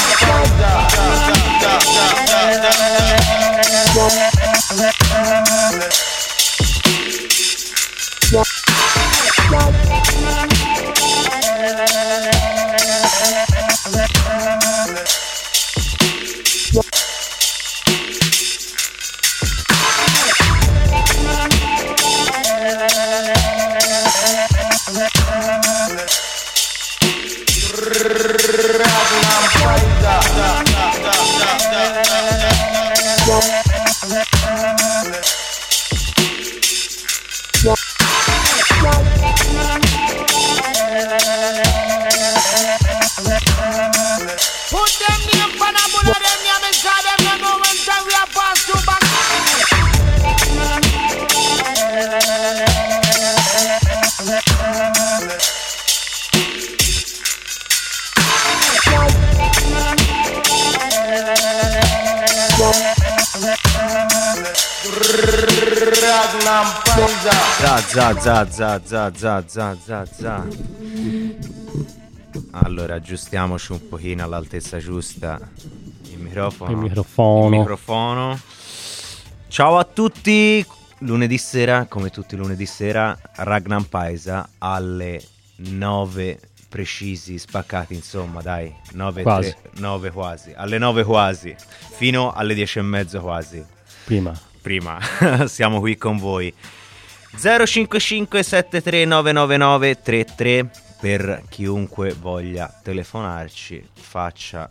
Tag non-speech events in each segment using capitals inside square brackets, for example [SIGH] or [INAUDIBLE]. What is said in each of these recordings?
Stop, stop. Za za za za za Allora aggiustiamoci un pochino all'altezza giusta il microfono. Il microfono. Il microfono. Ciao a tutti, lunedì sera, come tutti i lunedì sera, Ragnar Paisa alle 9 precisi, spaccati, insomma, dai, 9 quasi. 3, 9 quasi, alle 9 quasi, fino alle 10 e mezzo quasi. Prima. Prima, [LAUGHS] siamo qui con voi. 055 7399933 per chiunque voglia telefonarci faccia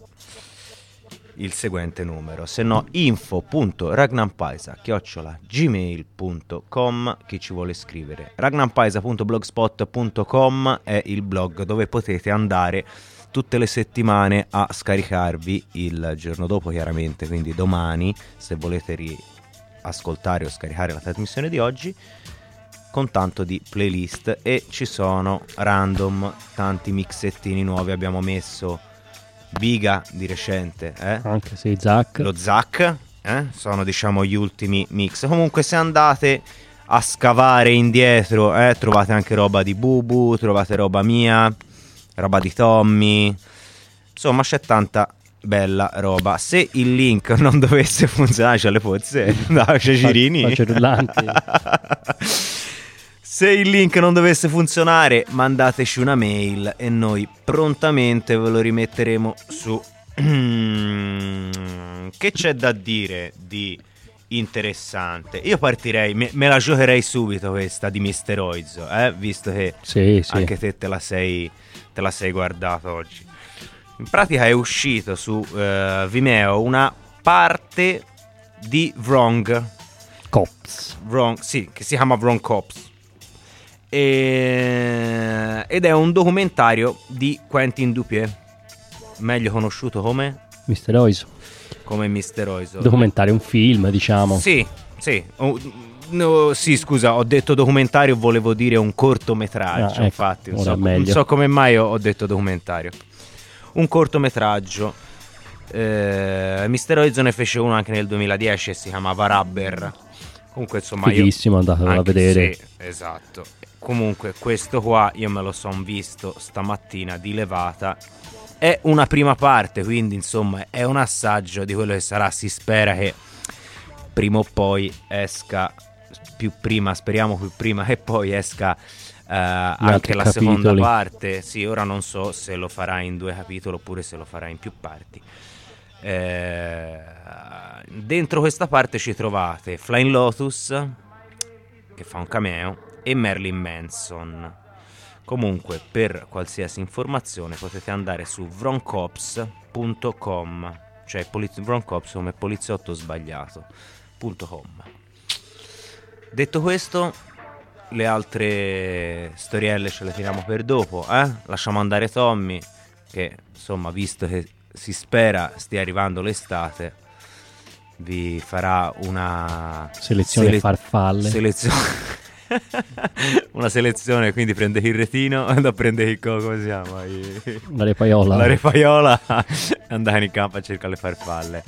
il seguente numero. Se no info.ragnampaisa chiocciola gmail.com chi ci vuole scrivere. ragnampaisa.blogspot.com è il blog dove potete andare tutte le settimane a scaricarvi il giorno dopo chiaramente. Quindi domani se volete riascoltare o scaricare la trasmissione di oggi con tanto di playlist e ci sono random tanti mixettini nuovi abbiamo messo Biga di recente eh? anche se Zac lo Zac eh? sono diciamo gli ultimi mix comunque se andate a scavare indietro eh, trovate anche roba di Bubu trovate roba mia roba di Tommy insomma c'è tanta bella roba. Se il link [LAUGHS] non dovesse funzionare, [LAUGHS] c'è le pozze, no, c'è girini. Faccio rullanti. [LAUGHS] Se il link non dovesse funzionare, mandateci una mail e noi prontamente ve lo rimetteremo su. [CLEARS THROAT] che c'è da dire di interessante? Io partirei, me, me la giocherei subito questa di Mister Oizo, eh? visto che sì, sì. anche te te la sei, te la sei guardato oggi. In pratica è uscito su uh, Vimeo una parte di Wrong Cops. Wrong, sì, che si chiama Wrong Cops. E... Ed è un documentario di Quentin Dupieux, meglio conosciuto come? Mister Oiso. Come Mister Oiso. Documentario, un film, diciamo. Sì, sì. Oh, no, sì, scusa, ho detto documentario, volevo dire un cortometraggio, Ah, ecco, infatti. Non so, non so come mai ho, ho detto documentario. Un cortometraggio. Eh, Mister Oizo ne fece uno anche nel 2010 e si chiamava Rubber. Comunque, insomma, io Fighissimo, andatelo a vedere. Sì, esatto. Comunque, questo qua io me lo son visto stamattina di levata. È una prima parte, quindi insomma è un assaggio di quello che sarà. Si spera che prima o poi esca più prima, speriamo più prima che poi esca eh, anche la seconda capitoli. parte. Sì, ora non so se lo farà in due capitoli oppure se lo farà in più parti. Eh, dentro questa parte ci trovate Flying Lotus che fa un cameo e Merlin Manson. Comunque, per qualsiasi informazione potete andare su vroncops.com, cioè poliz- vroncops come poliziotto sbagliato.com. Detto questo, le altre storielle ce le tiriamo per dopo, eh? Lasciamo andare Tommy, che insomma, visto che si spera stia arrivando l'estate, vi farà una Selezione sele- farfalle. selezione. [LAUGHS] [LAUGHS] una selezione, quindi prendete il retino, [LAUGHS] andate a prendere il co- come si chiama? I- [LAUGHS] La repaiola. La refaiola e andare in campo a cercare le farfalle.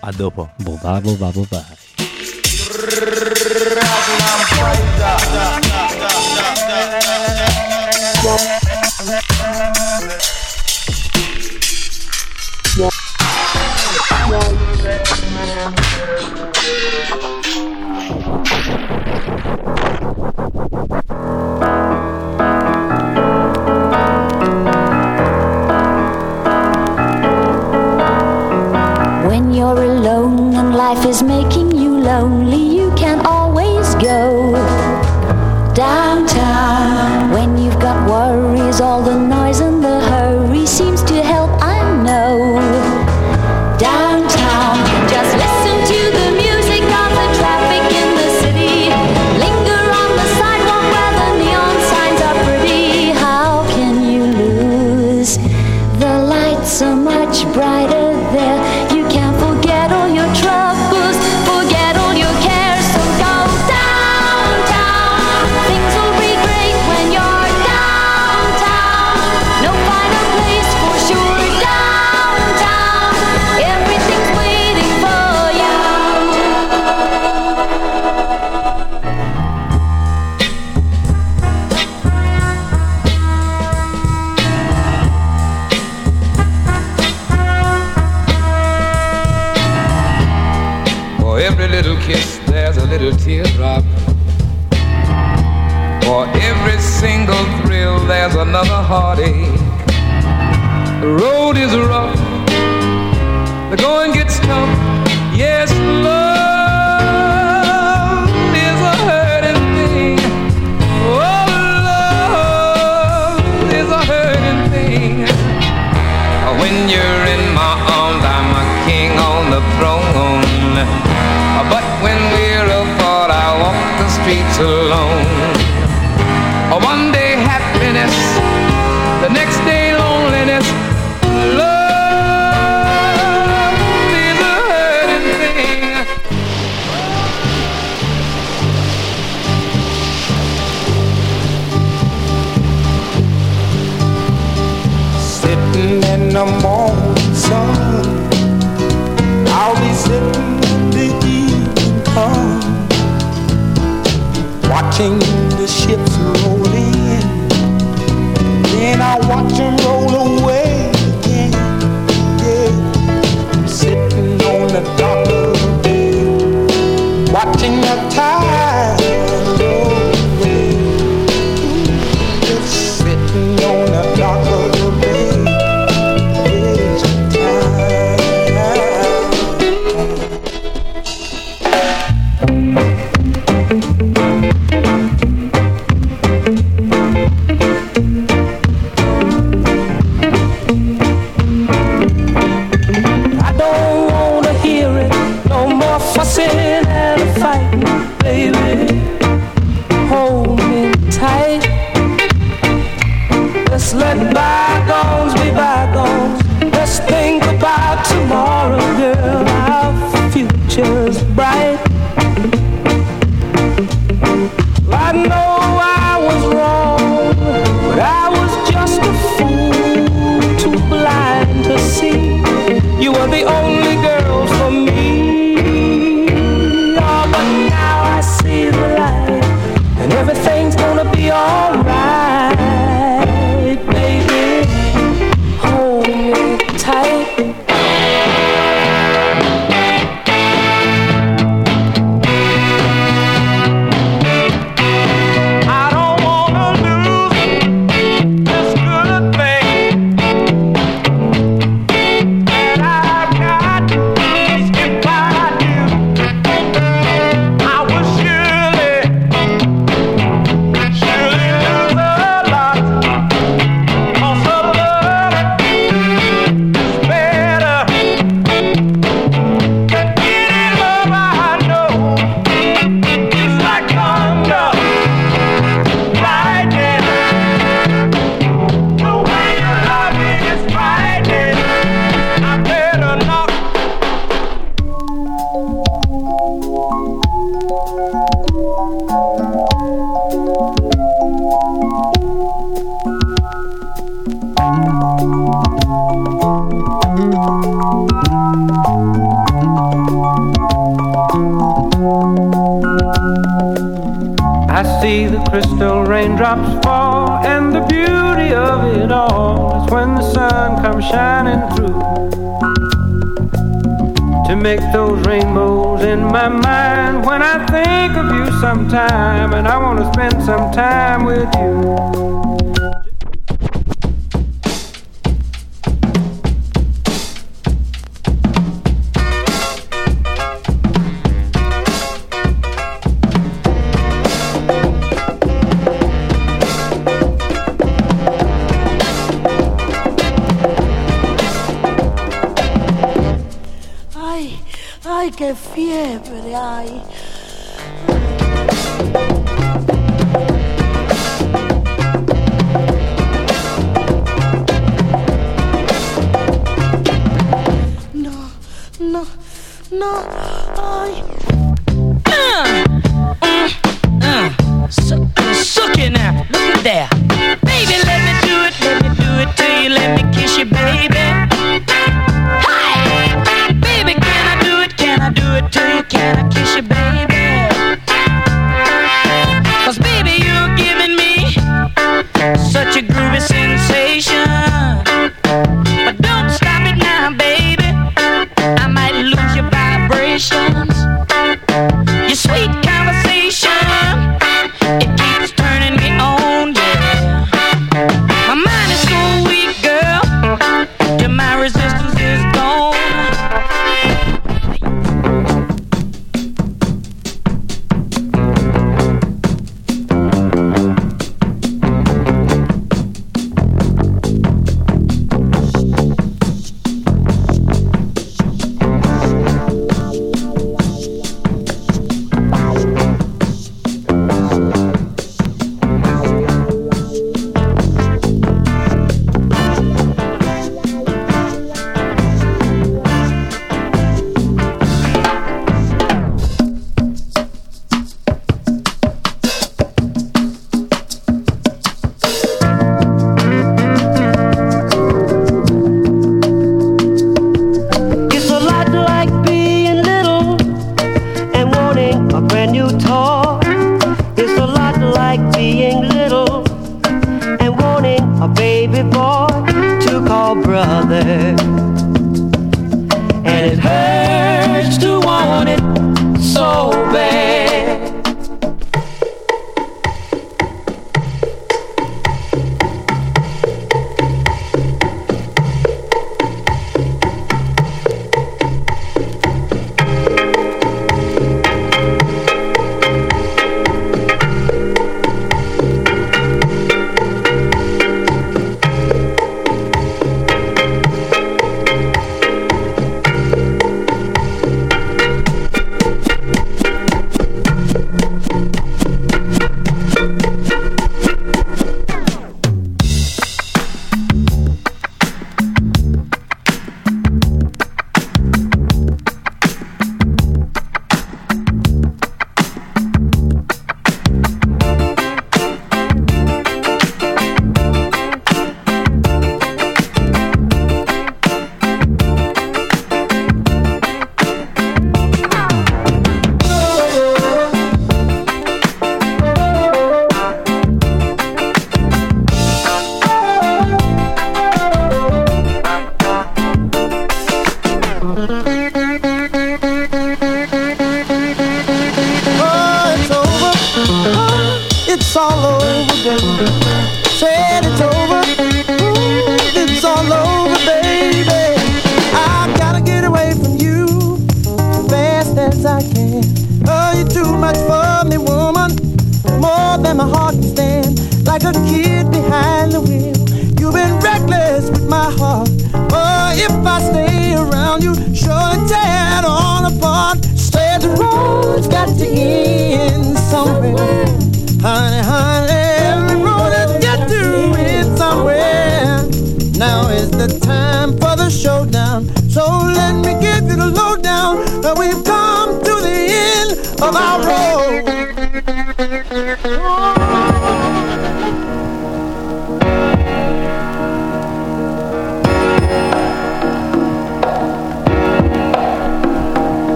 A dopo. Bova, bova, bova. Yeah. Thank you.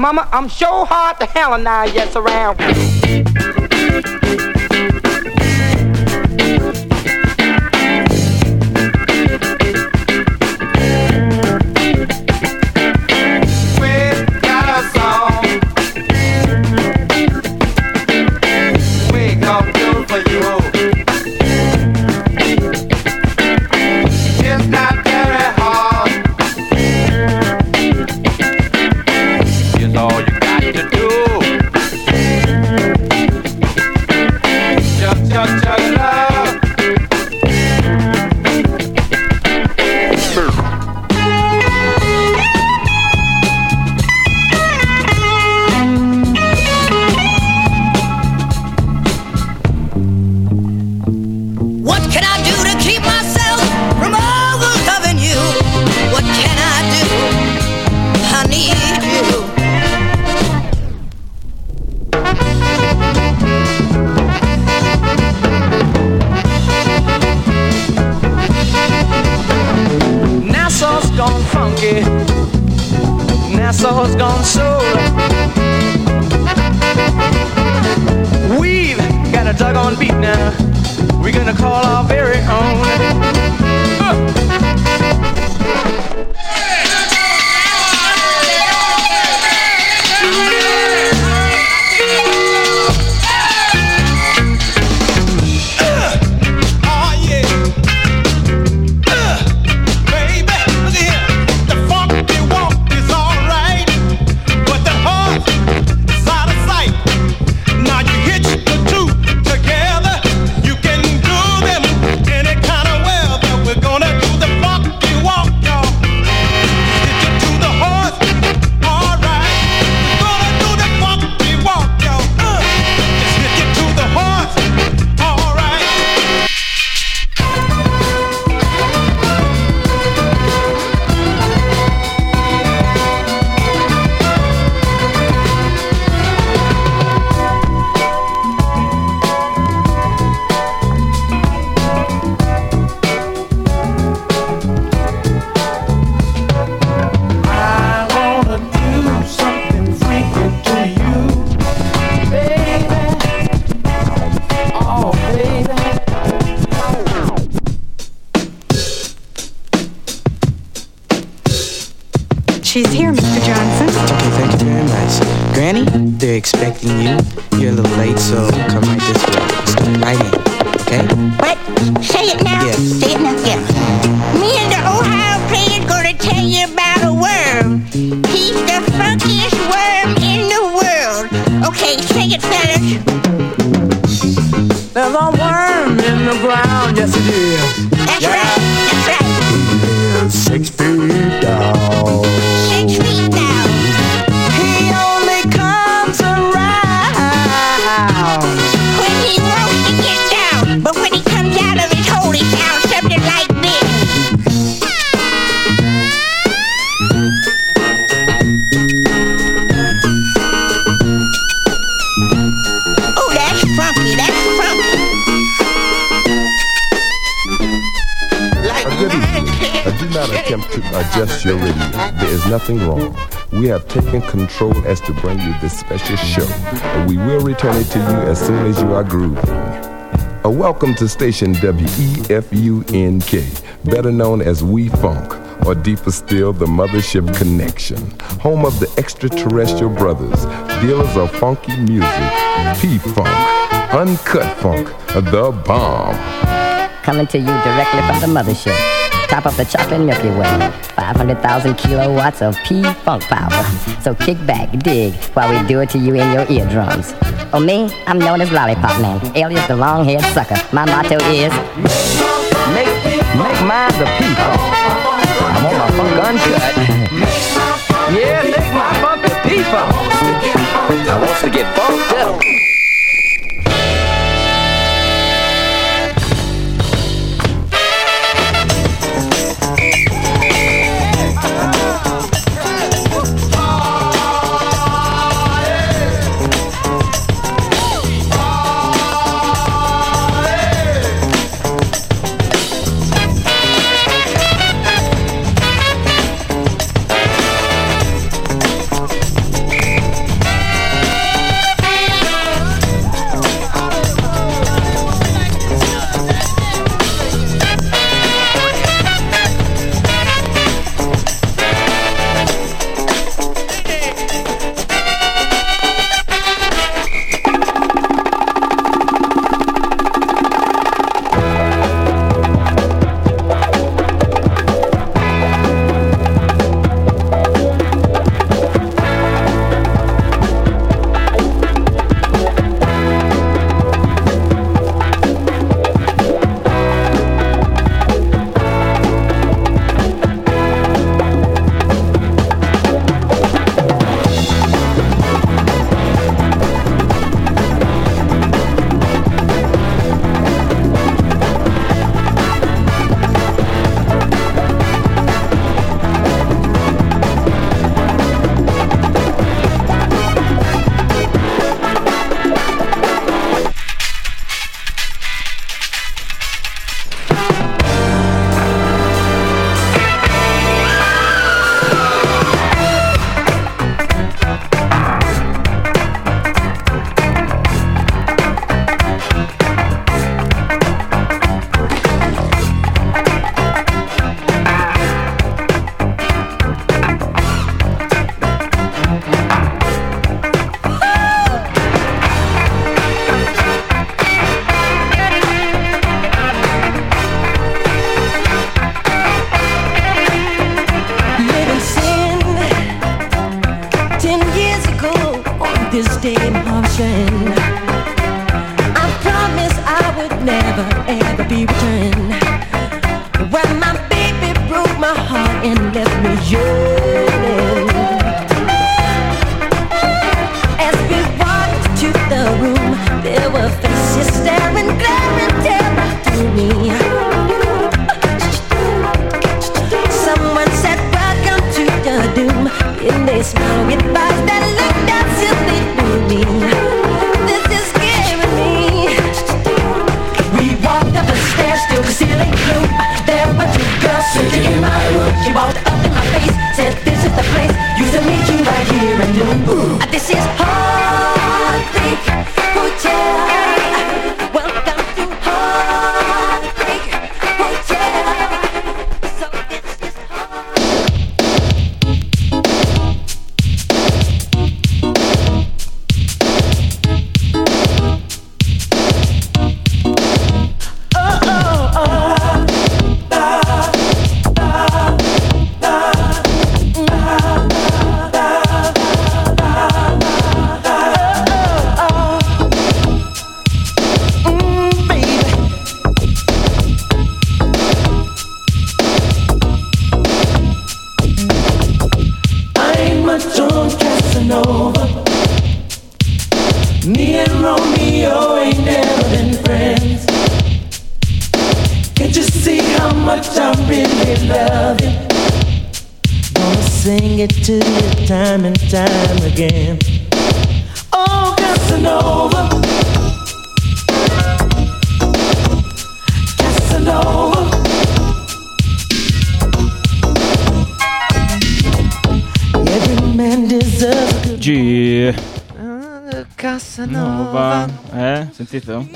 Mama, I'm sure hard to hell and I yes around. Not attempt to adjust your radio. There is nothing wrong. We have taken control as to bring you this special show. And we will return it to you as soon as you are grooving. A welcome to station WEFUNK, better known as We Funk, or deeper still, the Mothership Connection, home of the extraterrestrial brothers, dealers of funky music, P Funk, Uncut Funk, the bomb. Coming to you directly from the mothership. Top of the chocolate Milky Way. 500,000 kilowatts of P-Funk power. So kick back, dig, while we do it to you in your eardrums. Oh, me? I'm known as Lollipop Man, alias the long-haired sucker. My motto is... Make, make mine the people. I want my funk uncut. [LAUGHS] yeah, make my funk the people. I wants to get funked up.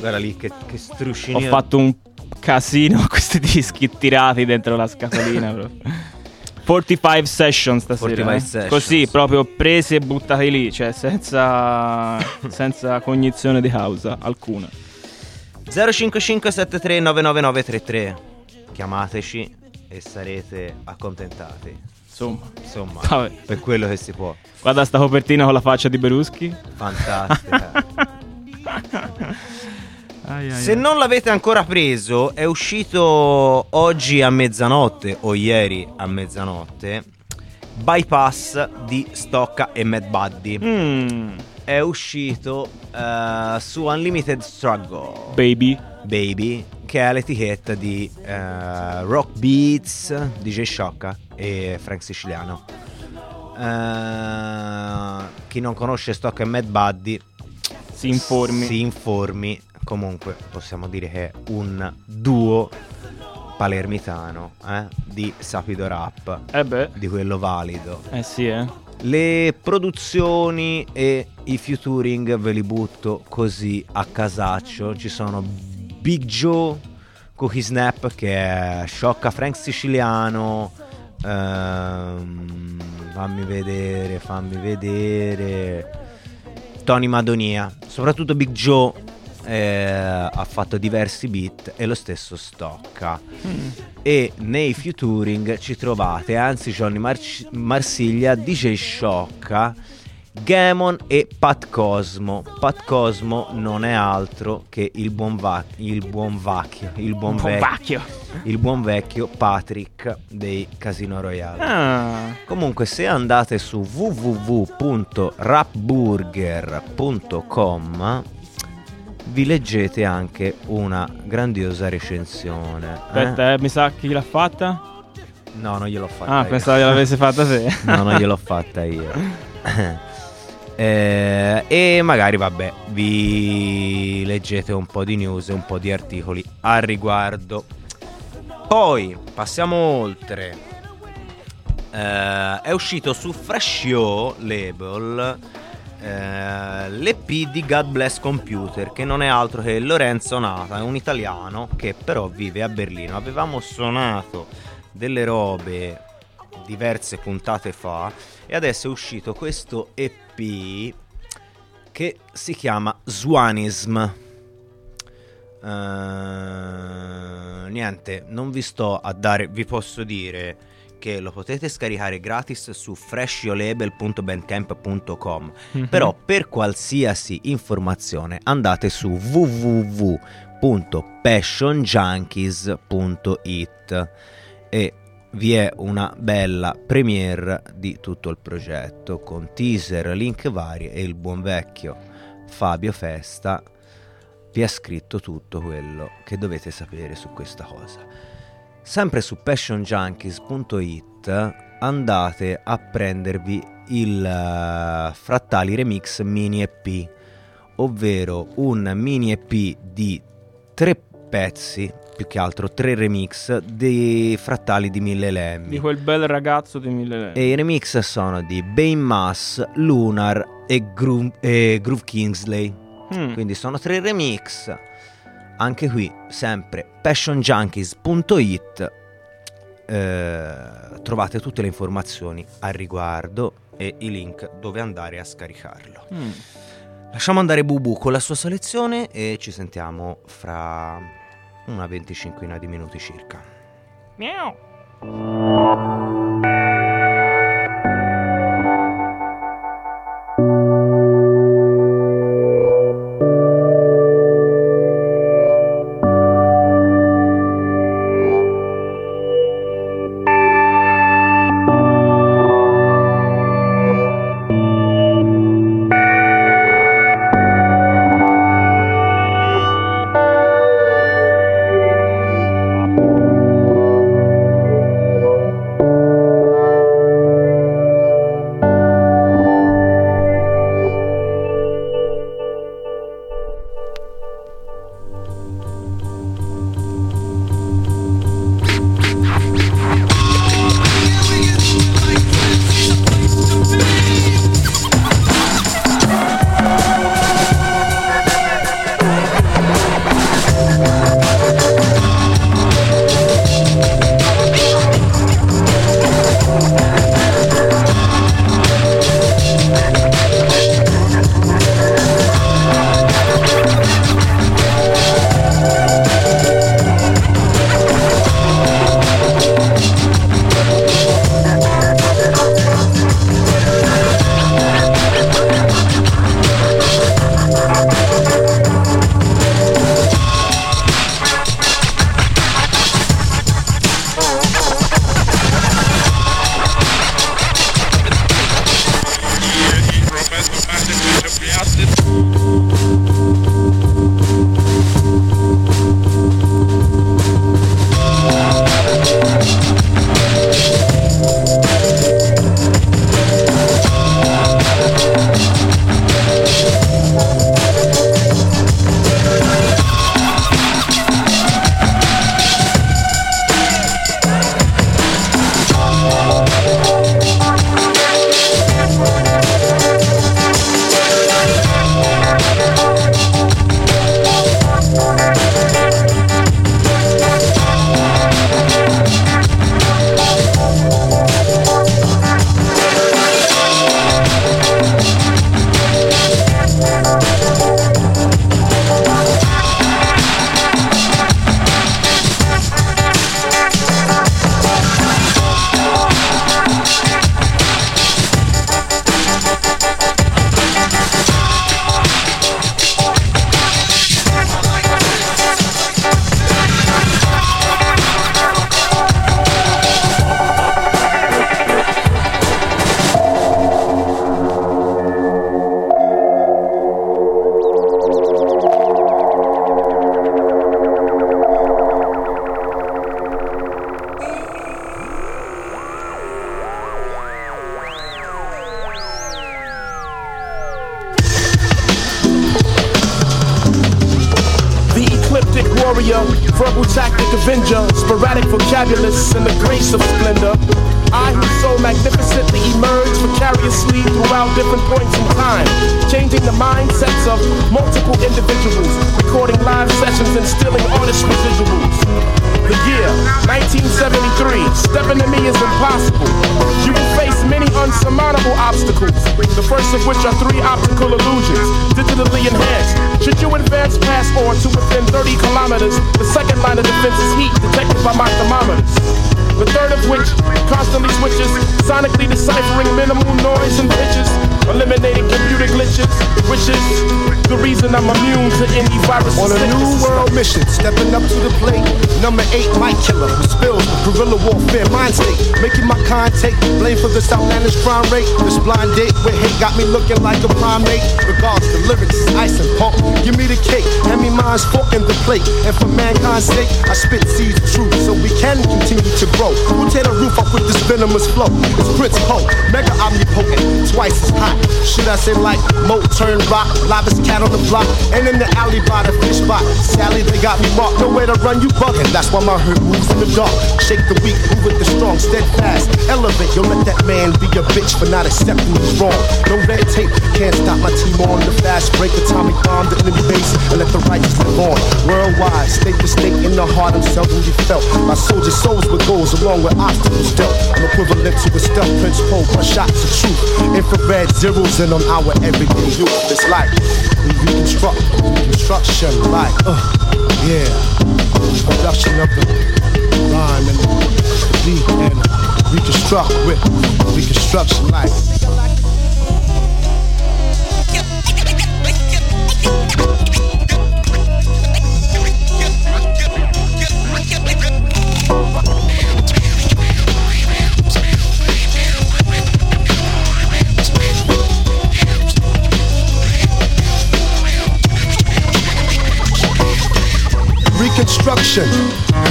Guarda lì che, che struscinio. Ho fatto un casino a questi [LAUGHS] dischi tirati dentro la scatolina. proprio. 45 session stasera. 45 eh. sessions. Così, proprio presi e buttati lì, cioè senza, senza cognizione di causa alcuna. 05573999933 Chiamateci e sarete accontentati. Insomma, Insomma, Vabbè. per quello che si può. Guarda sta copertina con la faccia di Beruschi. Fantastica. [LAUGHS] Ai, ai, Se non l'avete ancora preso, è uscito oggi a mezzanotte o ieri a mezzanotte Bypass di Stocca e Mad Buddy. Mm, È uscito eh, su Unlimited Struggle baby. Baby, che è l'etichetta di eh, Rock Beats, DJ Sciocca e Frank Siciliano. Eh, chi non conosce Stock e Mad Buddy Si informi. si informi. Comunque possiamo dire che è un duo palermitano eh, di Sapido Rap, Eh beh, di quello valido. eh sì, eh. Le produzioni e i featuring ve li butto così a casaccio. Ci sono Big Joe, Cookie Snap che è Sciocca Frank Siciliano. ehm, fammi vedere, fammi vedere. Tony Madonia, soprattutto Big Joe eh, ha fatto diversi beat e lo stesso Stocca. E nei featuring ci trovate anzi Johnny Marci- Marsiglia, DJ Sciocca, Gamon e Pat Cosmo. Pat Cosmo non è altro che il buon, va- il buon vacchio, il buon, Buon vec- vacchio. il buon vecchio Patrick dei Casino Royale. Ah, Comunque, se andate su www.rapburger.com vi leggete anche una grandiosa recensione. eh? aspetta, eh, mi sa chi l'ha fatta? No, non gliel'ho fatta Ah, io. pensavo gliel'avessi fatta te. [LAUGHS] No, non gliel'ho fatta io. Eh, e magari, vabbè, vi leggete un po' di news e un po' di articoli al riguardo. Poi passiamo oltre. Eh, è uscito su Freshio Label eh, l'EP di God Bless Computer, che non è altro che Lorenzo Nata, è un italiano che però vive a Berlino. Avevamo suonato delle robe diverse puntate fa e adesso è uscito questo EP che si chiama Swanism. Eh, niente, non vi sto a dare, vi posso dire che lo potete scaricare gratis su freshyoulabel.bandcamp.com Mhm. però per qualsiasi informazione andate su www.passionjunkies.it e vi è una bella premiere di tutto il progetto con teaser, link vari e il buon vecchio Fabio Festa vi ha scritto tutto quello che dovete sapere su questa cosa. Sempre su passionjunkies.it andate a prendervi il eh, Frattali Remix Mini EP, ovvero un mini EP di tre pezzi, più che altro tre remix dei Frattali di Mille Lemmi. Di quel bel ragazzo di Mille Lemmi. E i remix sono di Bane Mass, Lunar e Groove, e Groove Kingsley. Mm. Quindi sono tre remix. Anche qui, sempre passionjunkies.it. eh, trovate tutte le informazioni al riguardo e i link dove andare a scaricarlo. Mm. Lasciamo andare Bubu con la sua selezione e ci sentiamo fra una venticinquina di minuti circa. Miau. To run, you bugging. That's why my hurt moves in the dark. Shake the weak, move with the strong, steadfast. Elevate, yo, let that man be a bitch for not accepting who's wrong. No red tape, can't stop my team on the fast break. Atomic bomb the enemy base and let the righteous live on. Worldwide, state to state in the heart, I'm seldomly felt. My soldiers' souls with goals along with obstacles dealt. I'm equivalent to a stealth Prince one shots of truth. Infrared zeros in on our everyday youth. It's like we reconstruct, reconstruction, like, uh, yeah. Production of the rhyme and the beat and reconstruct with reconstruction, like. Reconstruction,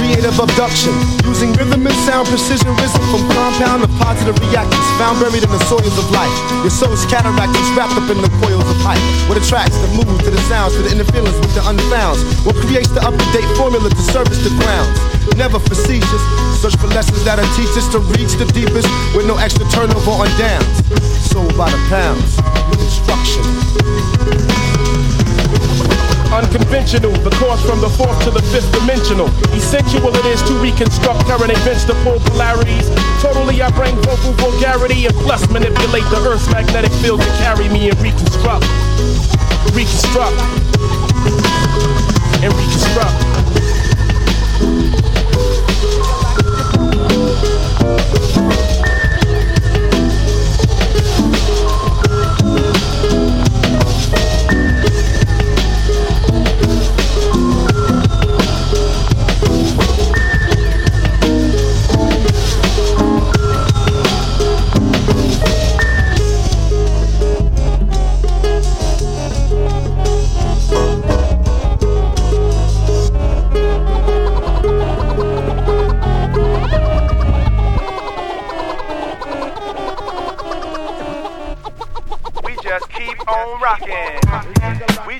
creative abduction, using rhythm and sound, precision, risen from compound of positive reactions found buried in the soils of life. Your soul's cataract is wrapped up in the coils of hype. What attracts the mood to the sounds, to the inner feelings with the unfounds. What creates the up-to-date formula to service the grounds. Never facetious, search for lessons that'll teach us to reach the deepest with no extra turnover on downs. Sold by the pounds. Reconstruction. Unconventional, the course from the fourth to the fifth dimensional. Essential it is to reconstruct current events to pull polarities. Totally, I bring vocal vulgarity and plus manipulate the Earth's magnetic field to carry me and reconstruct. Reconstruct. And reconstruct.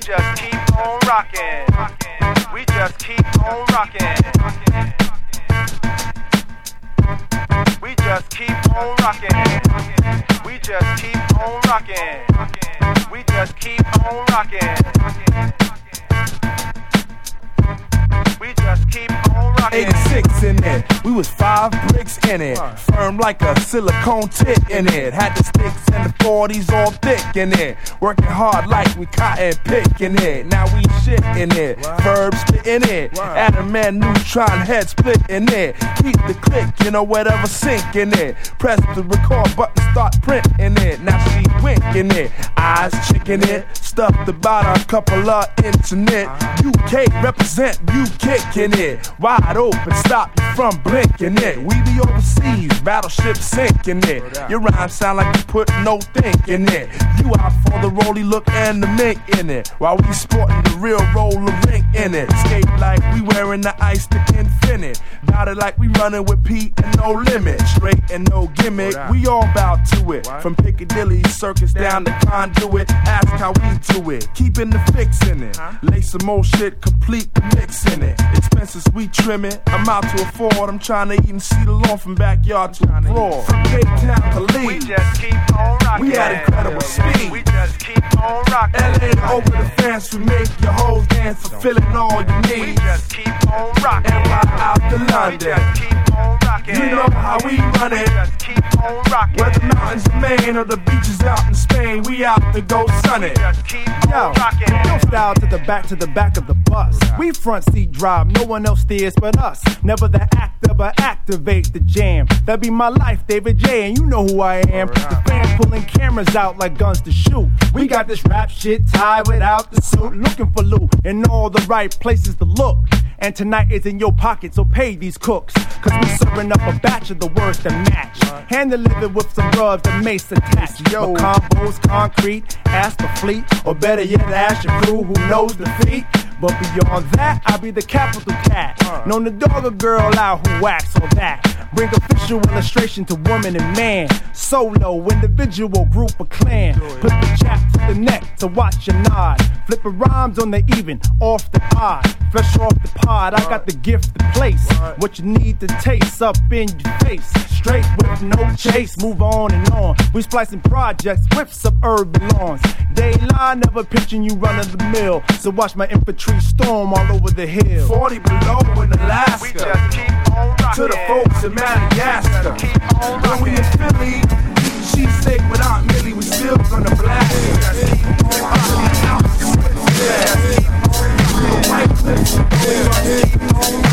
Just keep on rocking. We just keep on rocking. 86 in it. We was five bricks in it. Firm like a silicone tit in it. Had the sticks and the 40s all thick in it. Working hard like we cotton picking it. Now we shit in it. Verb spit in it. Adamant neutron head split in it. Keep the click, you know, whatever sink in it. Press the record button, start print in it. Now she winking it. Eyes chicken it. Stuffed about a couple of internet. UK uh-huh. represent you kicking it. Wide open, stop you from blinking it. We be overseas, battleship sinking it. Your rhymes sound like you put no think in it. You out for the rolly look and the mink in it. While we sporting the real roller rink in it. Skate like we wearing the ice to infinite. It like we running with Pete and no limit. Straight and no gimmick. We all bout to it. From Piccadilly Circus down to Conduit. Ask how we do it. Keeping the fix in it. Lay some more shit, complete the mix in it. Expenses we trim it. I'm out to afford. I'm trying to even see the lawn from backyard to abroad. From Cape Town to Lee. We just keep on rocking. We had incredible speed. We just keep on rocking. LA to open the fence, we make your whole dance, fulfilling all your needs. We just keep on rocking. NY out to We London. just keep rocking. You know how we run it. Just keep on rocking. Whether mountains in Maine or the beaches out in Spain, we out to go sunny. Just keep Yo, rocking. no style to the back to the back of the bus. We front seat drive, no one else steers but us. Never the actor, but activate the jam. That be my life, David J, and you know who I am. The fans pulling cameras out like guns to shoot. We got this rap shit tied without the suit, looking for loot in all the right places to look. And tonight is in your pocket, so pay these cooks. Cause we serving up a batch of the words that match. Hand delivered with some rubs that mace attached. Yo, combos concrete, ask the fleet, or better yet, ask your crew who knows the feet. But beyond that, I be the capital cat. Uh. Known to dog a girl out who whacks all that. Bring official illustration to woman and man. Solo, individual, group, or clan. Put the chap to the neck to watch your nod. Flipping rhymes on the even, off the odd. Fresh off the pod, I got the gift to place. What you need to taste up in your face. Straight with no chase, move on and on. We splicing projects with suburban lawns. Dayline never pitching you run of the mill. So watch my infantry storm all over the hill. 40 below in Alaska. To the folks in Madagascar. When we in Philly, she sick without Millie, we still gonna blast it. Just keep on rocking. Yeah, keep on rocking. Keep on rocking.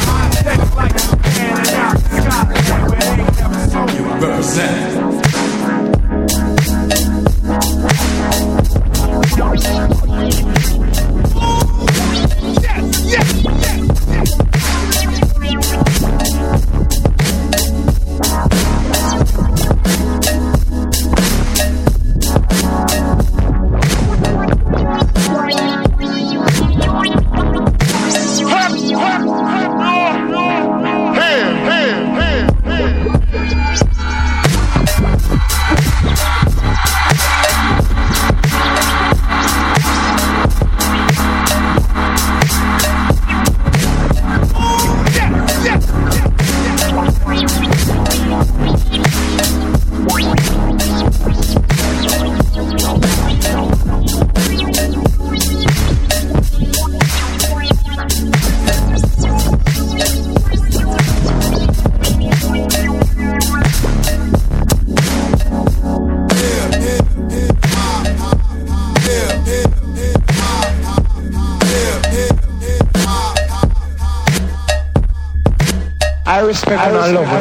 I respect and I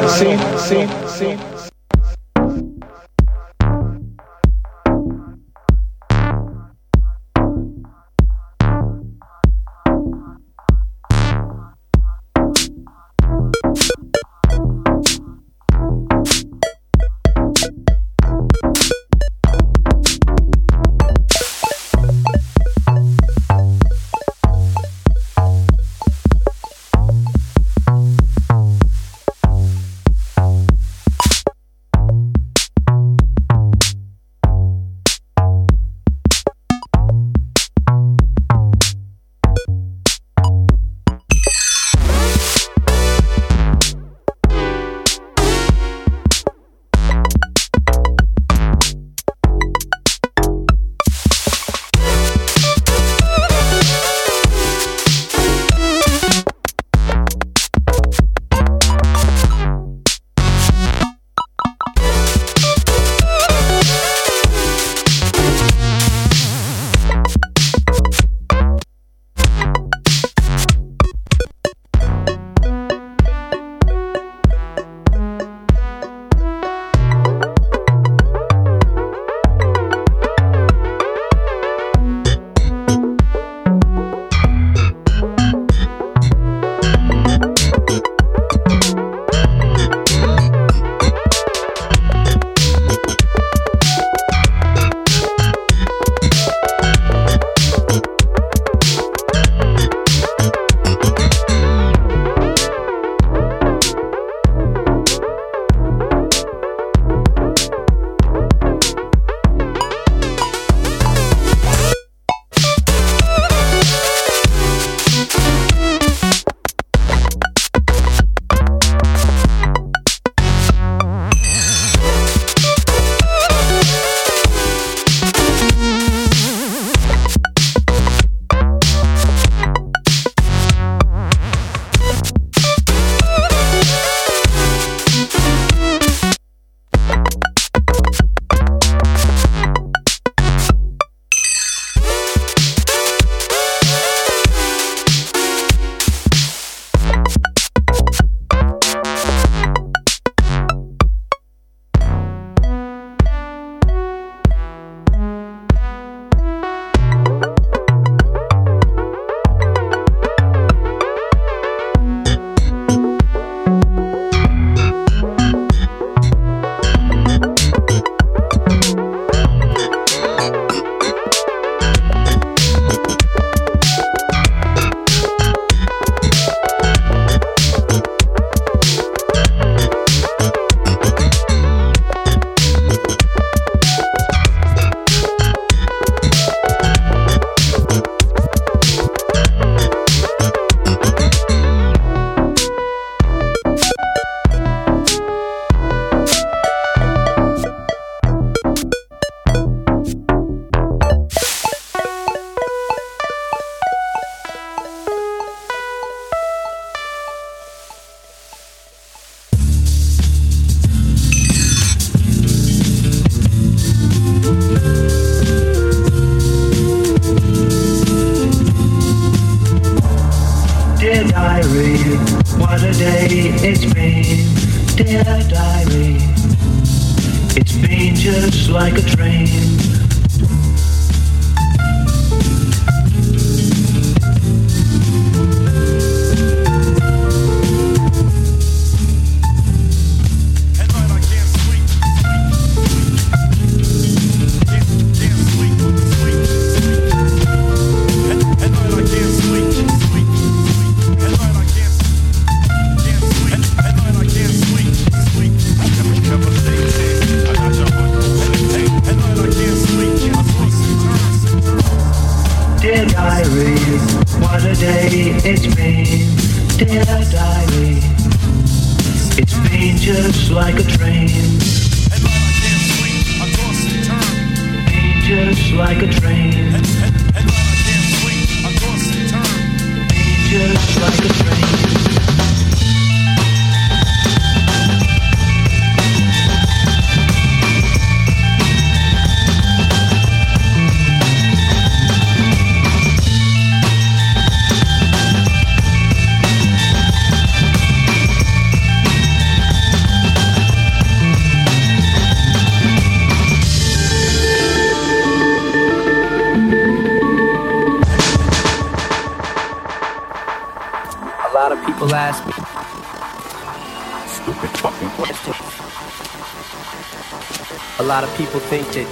think that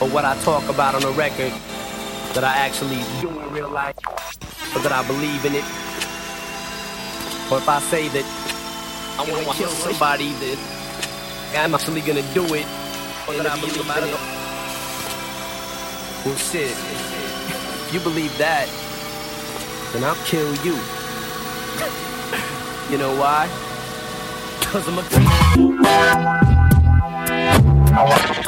or what I talk about on the record that I actually do in real life or that I believe in it. Or if I say that I want to kill somebody that I'm actually gonna do it or that I believe in it. Well shit, if you believe that, then I'll kill you. You know why? Cause I'm a power.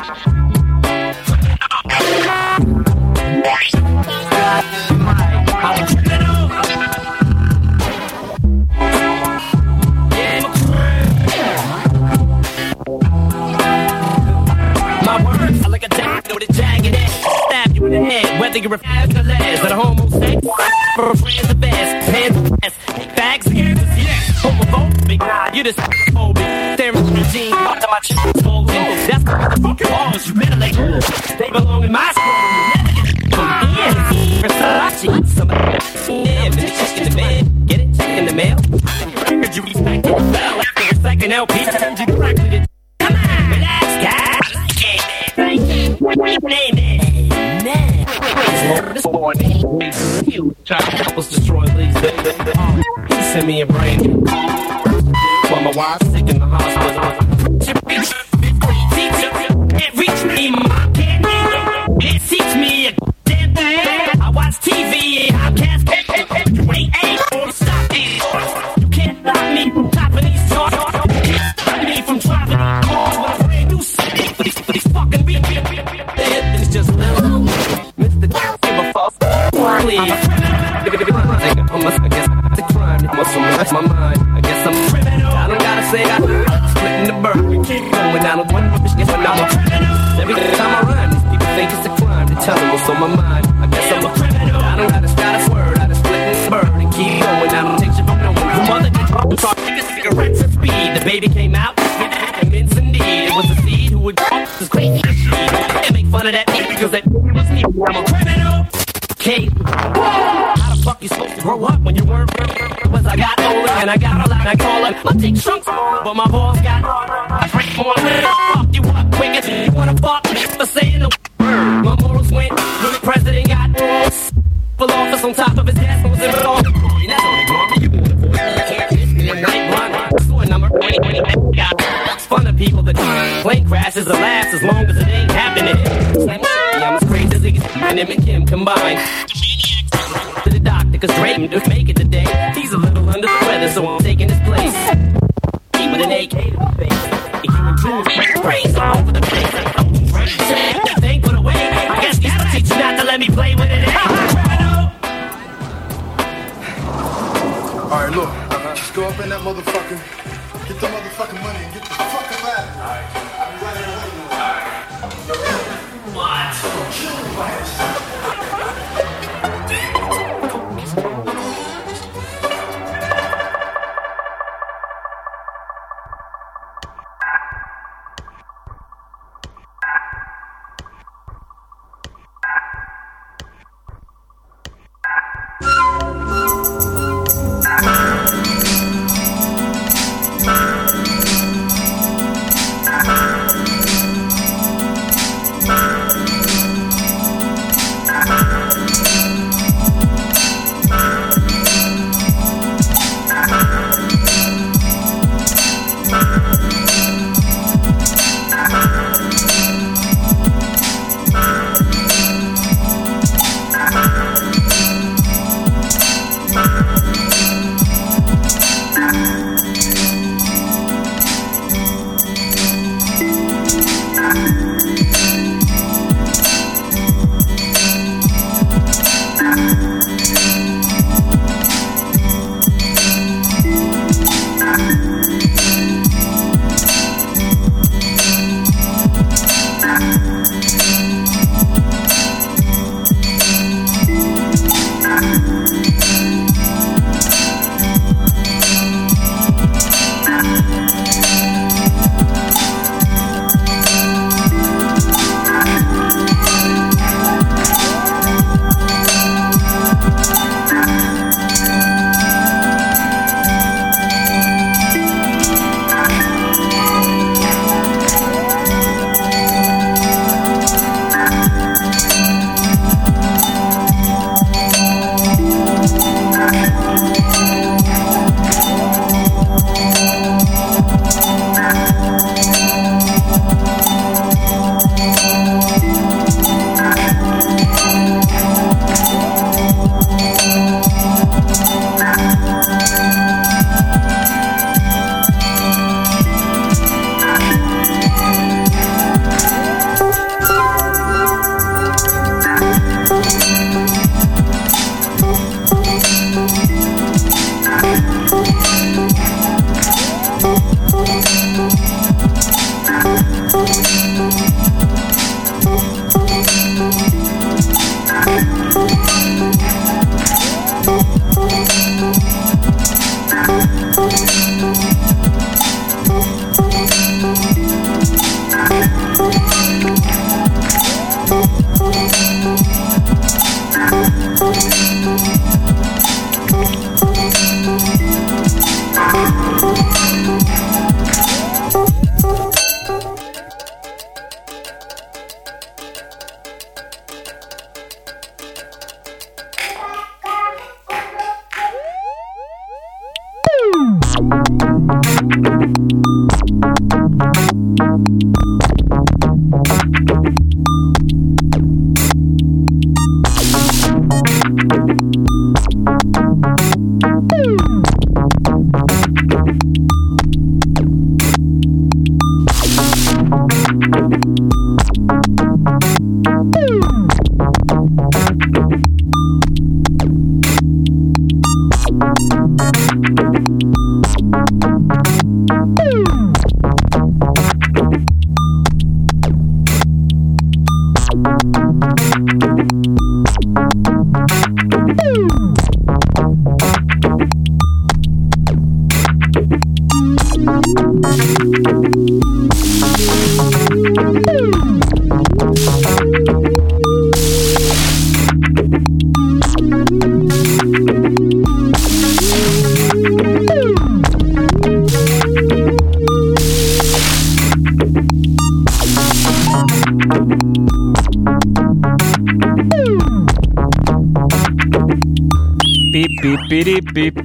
Pip, pip, pirip, pip.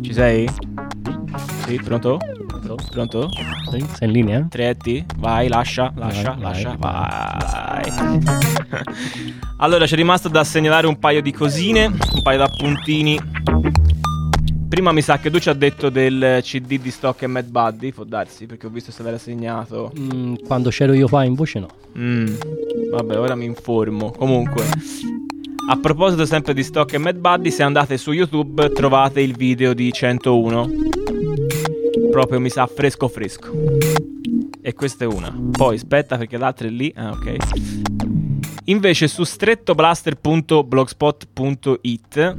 Ci sei? Sì, pronto? Pronto? Sì, sei in linea? 3T, vai, lascia, lascia, Vai, lascia, vai. [LAUGHS] allora, c'è rimasto da segnalare un paio di cosine, un paio d'appuntini. Prima mi sa che tu ci ha detto del CD di Stock e Mad Buddy, può darsi, perché ho visto se l'era segnato. Mm, quando c'ero io qua in voce no. Mm, vabbè, ora mi informo. Comunque, a proposito sempre di Stock e Mad Buddy, se andate su YouTube trovate il video di 101. Proprio mi sa fresco fresco. E questa è una. Poi aspetta perché l'altra è lì. Ah, ok. Invece su strettoblaster.blogspot.it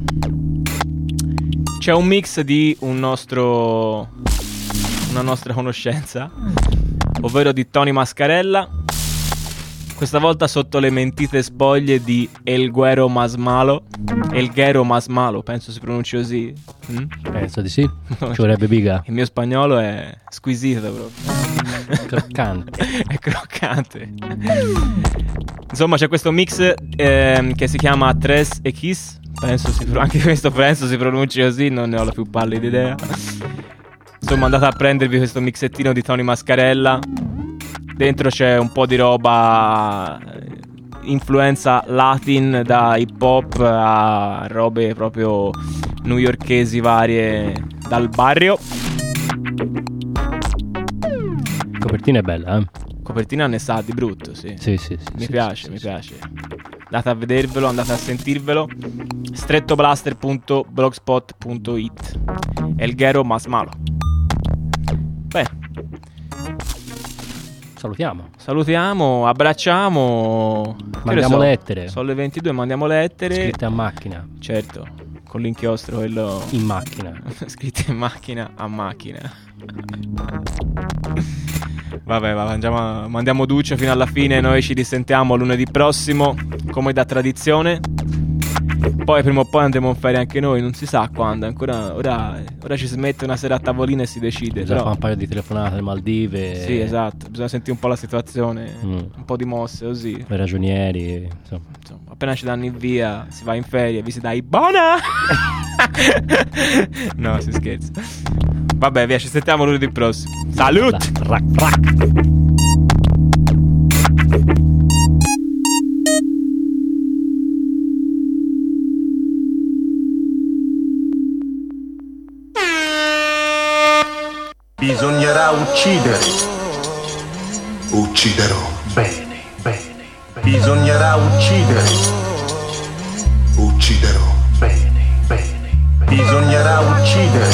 c'è un mix di un nostro una nostra conoscenza, ovvero di Tony Mascarella. Questa volta sotto le mentite spoglie di El Guero Masmalo. El Guero Masmalo, penso si pronunci così. Mm? Penso di sì. Ci vorrebbe biga. Il mio spagnolo è squisito proprio. Croccante. [LAUGHS] è croccante. Insomma, c'è questo mix ehm, che si chiama Tres X. Penso si, anche questo penso si pronunci così, non ne ho la più pallida idea. Insomma, andate a prendervi questo mixettino di Tony Mascarella. Dentro c'è un po' di roba eh, influenza latin da hip hop a robe proprio newyorkesi varie dal barrio. Copertina è bella, eh? Copertina ne sa di brutto, sì. Sì, sì, sì. Mi sì, piace, sì, mi piace. Andate a vedervelo, andate a sentirvelo. strettoblaster.blogspot.it Elghero Masmalo. Bene, Salutiamo. salutiamo, abbracciamo. Mandiamo so, lettere. Sono le 22, mandiamo lettere. Scritte a macchina. Certo, con l'inchiostro quello... In macchina. [LAUGHS] Scritte in macchina a macchina. Vabbè, va, mangiamo- mandiamo Duccio fino alla fine. Noi ci risentiamo lunedì prossimo, come da tradizione. Poi prima o poi andremo in ferie anche noi, non si sa quando. Ancora ora, ora ci si mette una sera a tavolino e si decide. Bisogna Però, fare un paio di telefonate alle Maldive. sì, esatto. Bisogna sentire un po' la situazione, Mm. un po' di mosse così. I ragionieri. Insomma. Insomma, appena ci danno il via, si va in ferie, vi si dai buona. [LAUGHS] no, si scherza. Vabbè, via, ci sentiamo lunedì prossimo. Salute! Rac, rac. Bisognerà uccidere. Ucciderò. Bene, bene, bene. Bisognerà uccidere. Ucciderò. Bene, bene, bene. Bisognerà uccidere.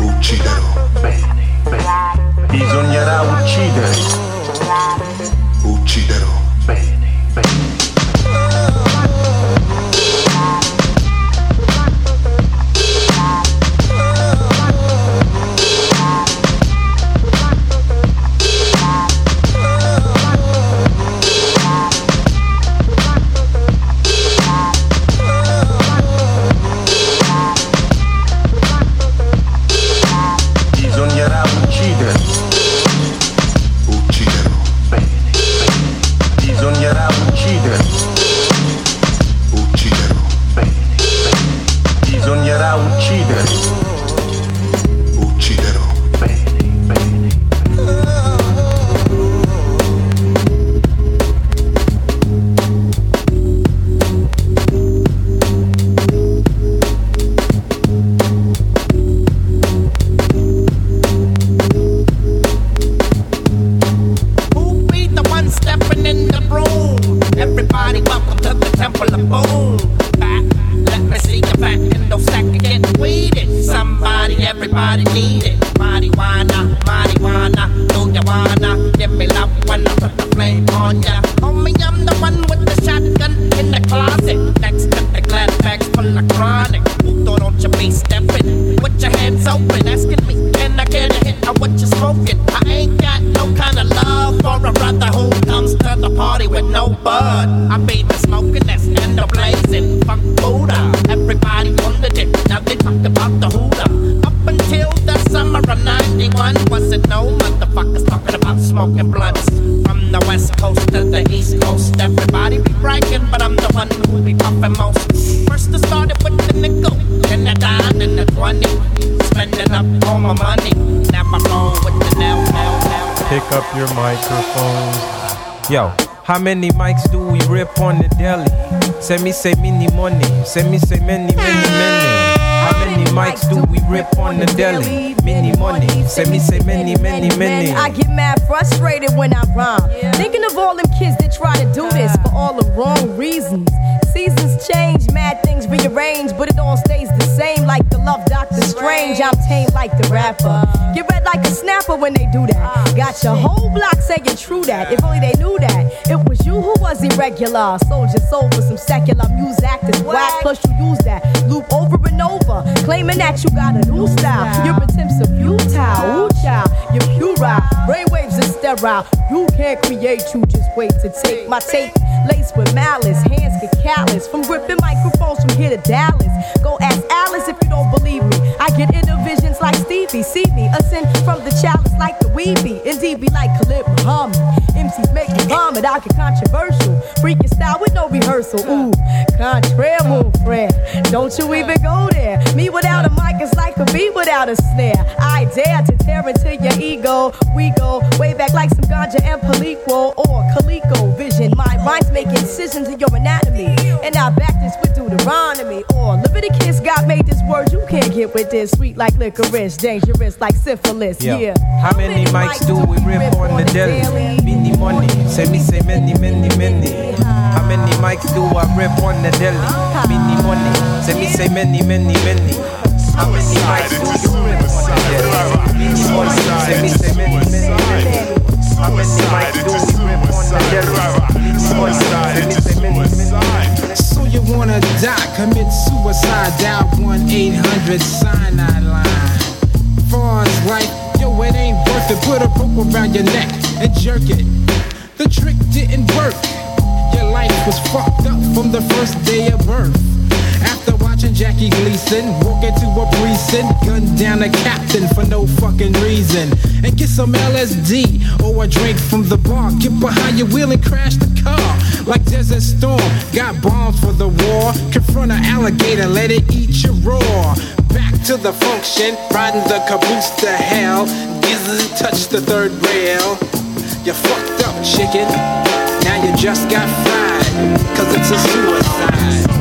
Ucciderò. Bene, bene. Bisognerà uccidere. Ucciderò. Bene, bene. Died in the 20. Spending up all my money, now I'm rolling with the now, now, now. Pick up your microphones. Yo, how many mics do we rip on the deli? Send me say many money. Send me say many, many, many. How many mics do we rip on the deli? Many money. Send me say many, many, many. I get mad frustrated when I rhyme. Thinking of all them kids that try to do this for all the wrong reasons. Seasons change, mad things rearrange, but it all stays the same like the love Doctor Strange. I'm tame like the rapper. Get red like a snapper when they do that. Got your whole block saying true that. If only they knew that. It was you who was irregular. Sold your soul for some secular music actors whack. Plus you use that loop over and over. Claiming that you got a new style. Your attempts are futile. Ooh, child, you're puerile. Brainwaves are sterile. You can't create, you just wait to take my tape. Laced with malice, hands get callous. From gripping microphones from here to Dallas. Go ask Alice if you don't believe me. I get inner visions like Stevie. See me, ascend from the chalice like the weeby. Indeed, be like Khalid Muhammad. MCs make me vomit, I get controversial. Freaking style with no rehearsal. Ooh, contraire, mon friend. Don't you even go there. Me without a mic is like a bee without a snare. I dare to tear into your ego. We go way back like some ganja and Palico or Calico vision. My rhymes make incisions in your anatomy. And I back this with Deuteronomy. Or Leviticus, God made this word you can't get with this. Sweet like licorice, dangerous like syphilis. Yo, Yeah. How many mics do we rip on the deli? Many money. Say me say many, many, many. How many mics do I rip on the deli? Many money. Say me say many, many, many. How many mics do you rip on the deli? Many money. Say me say many, many, many. How many mics do we rip on the deli? Many money. Say me say many, many. So you wanna die, commit suicide, dial 1 800 cyanide line. Far as yo, it ain't worth it. Put a rope around your neck and jerk it. The trick didn't work. Your life was fucked up from the first day of birth. After watching Jackie Gleason walk into a precinct, gun down a captain for no fucking reason, and get some LSD or a drink from the bar. Get behind your wheel and crash the car like Desert Storm. Got bombs for the war. Confront an alligator, let it eat your raw. Back to the function, riding the caboose to hell. Gizzy touch the third rail. You fucked up, chicken. Now you just got fried, cause it's a suicide.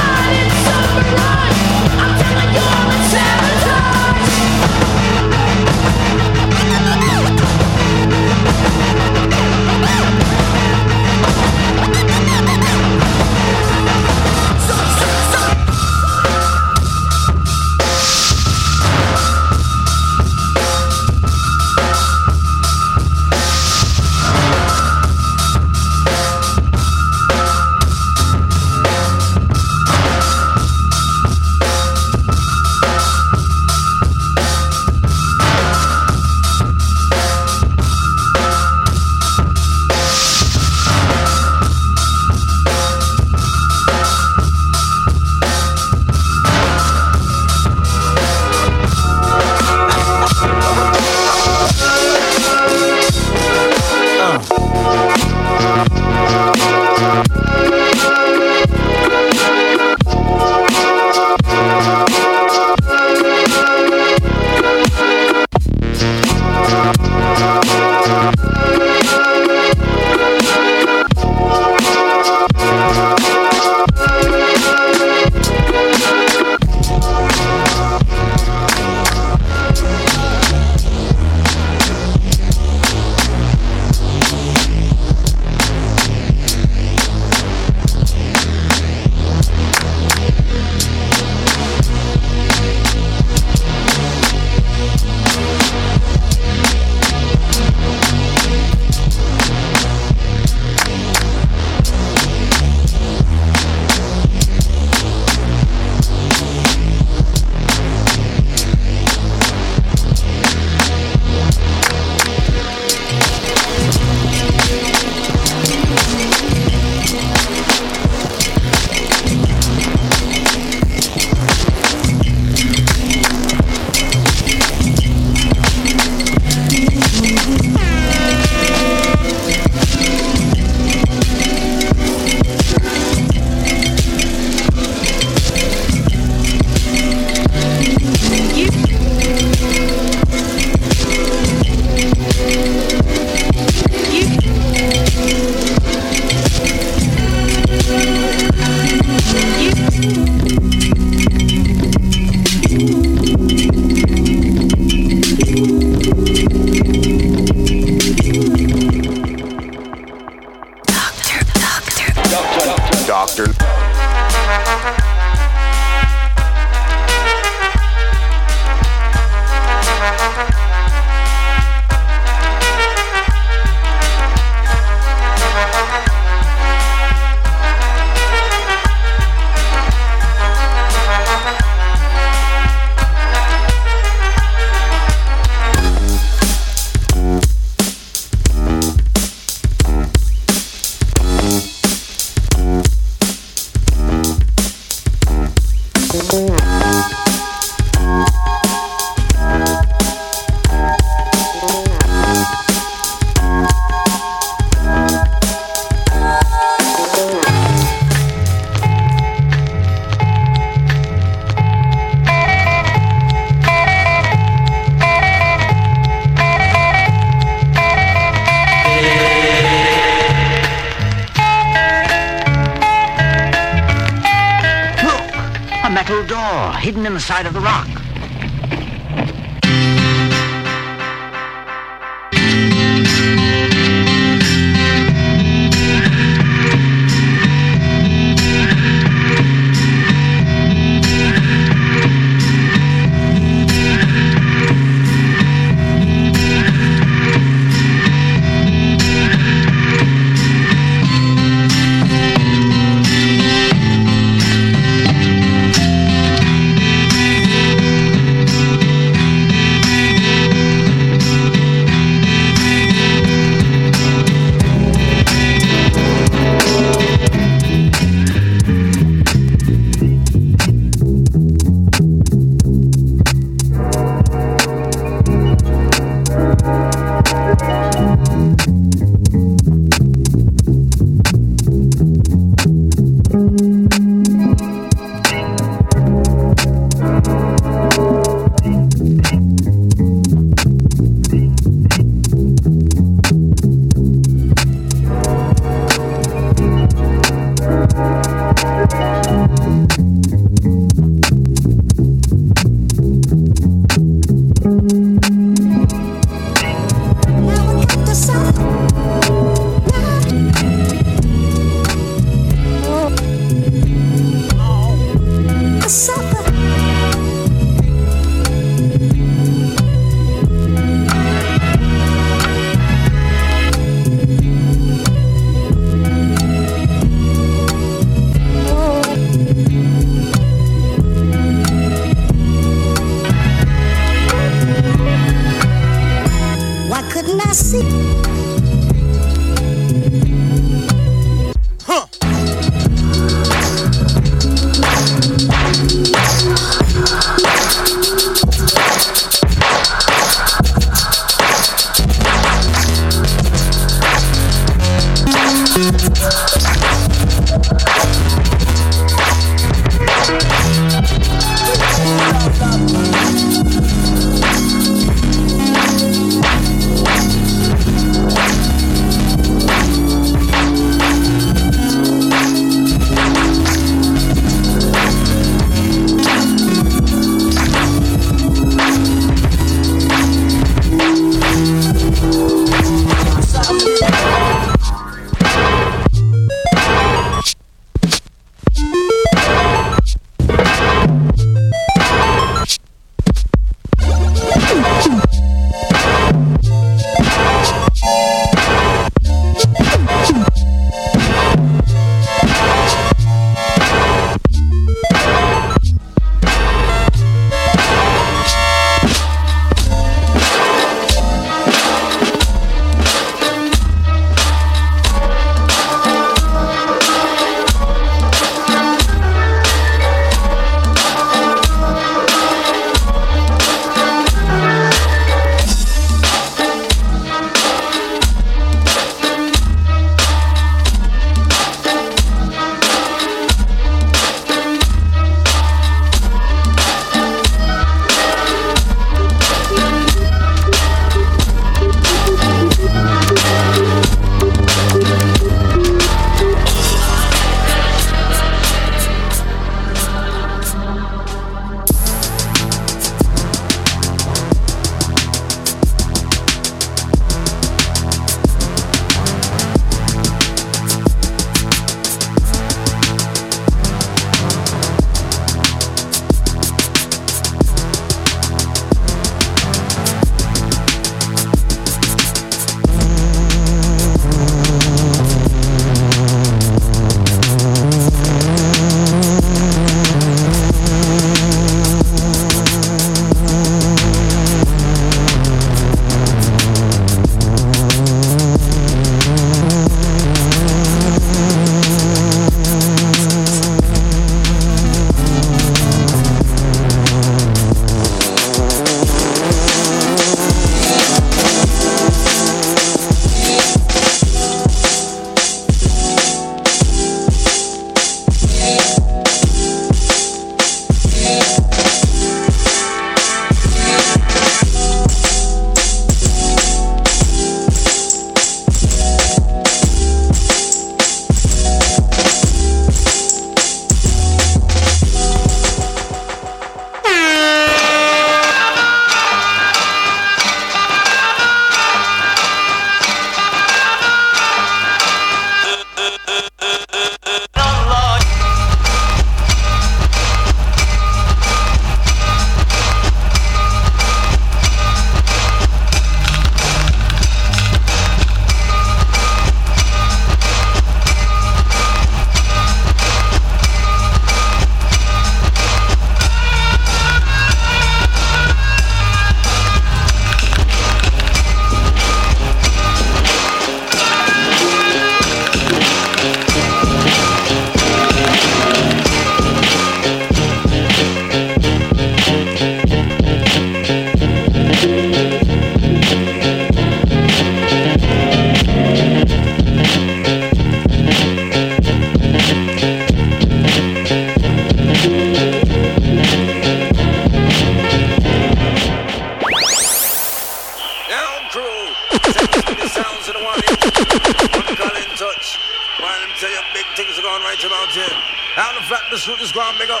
Shoot this ground, big up.